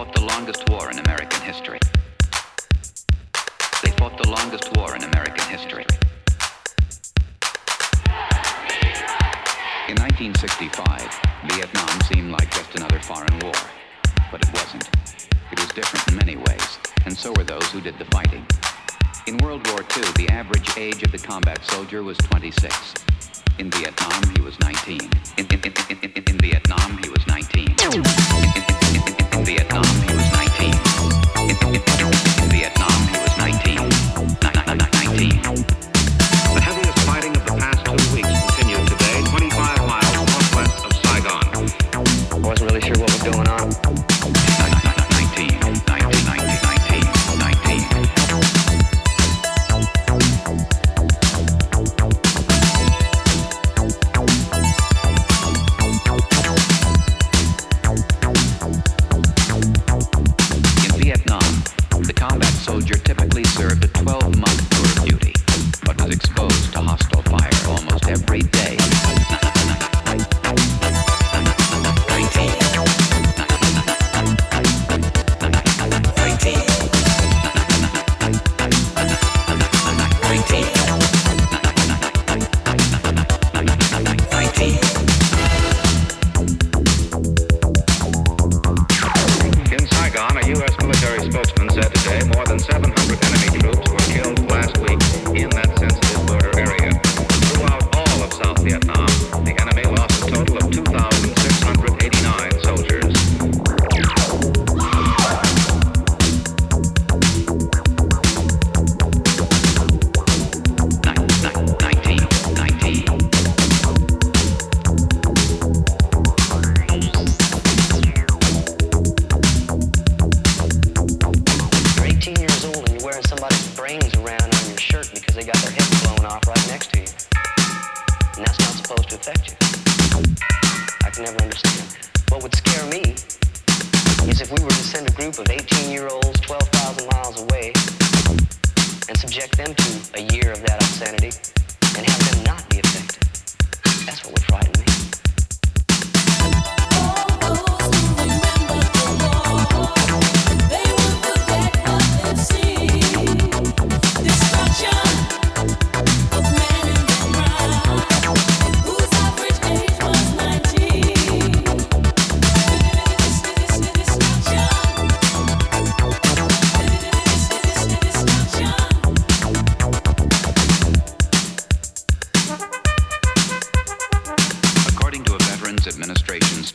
fought the longest war in American history. They fought the longest war in American history. In 1965, Vietnam seemed like just another foreign war. But it wasn't. It was different in many ways, and so were those who did the fighting. In World War II, the average age of the combat soldier was 26. In Vietnam, he was 19. In, in, in, in Vietnam, he was 19. To hostile fire almost every day. Affect you. I can never understand. What would scare me is if we were to send a group of 18 year olds 12,000 miles away and subject them to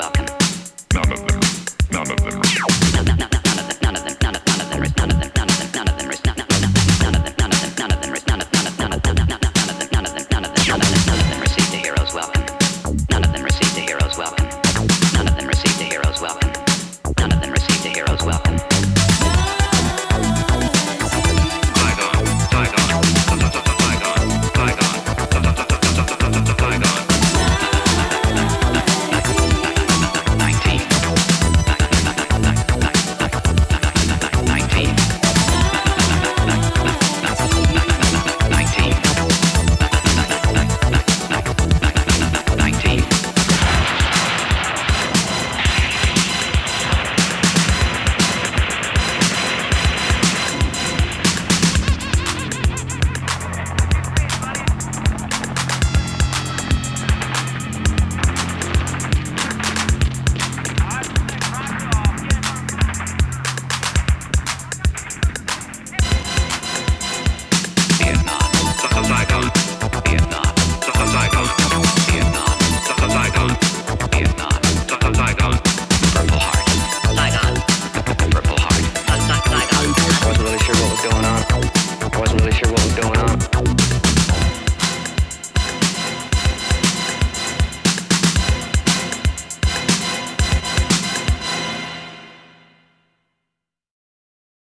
Welcome.